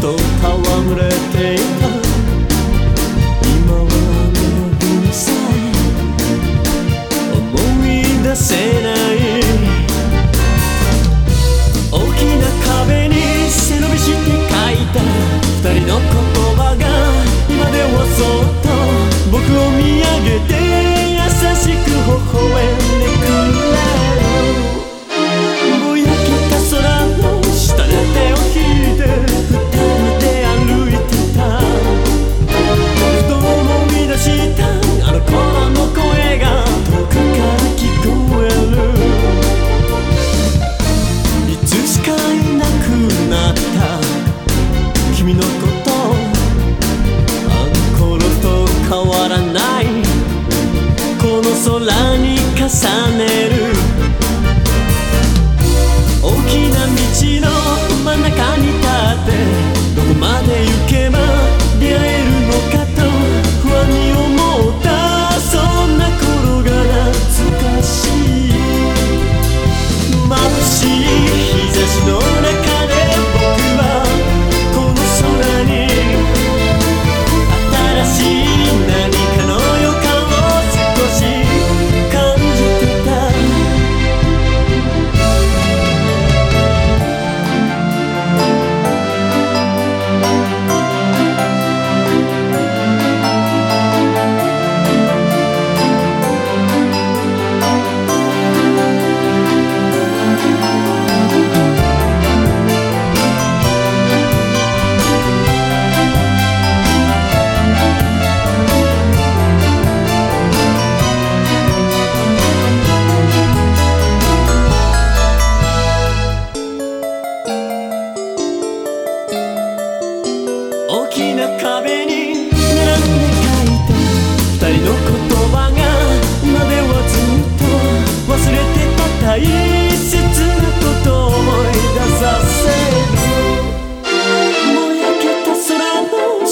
と戯れている。重ねる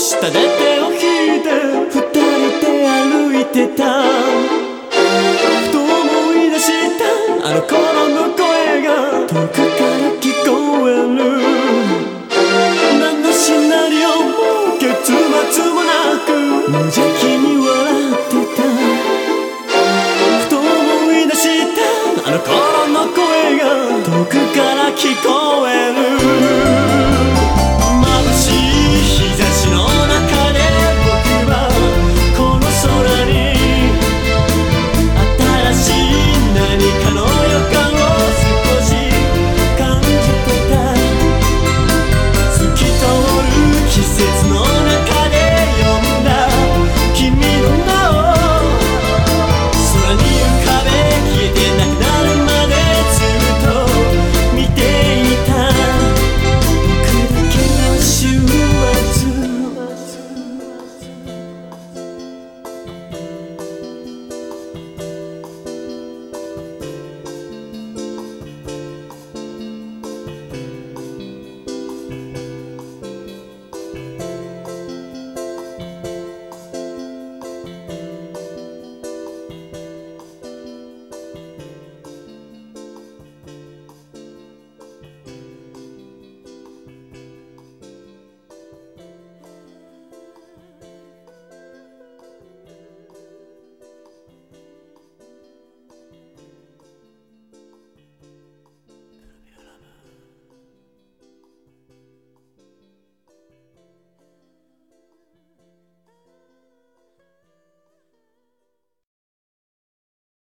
下で手を引いて二人で歩いてた。ふと思い出したあの頃の声。